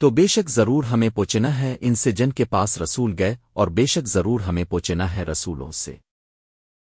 تو بے شک ضرور ہمیں پوچنا ہے ان سے جن کے پاس رسول گئے اور بے شک ضرور ہمیں پوچنا ہے رسولوں سے۔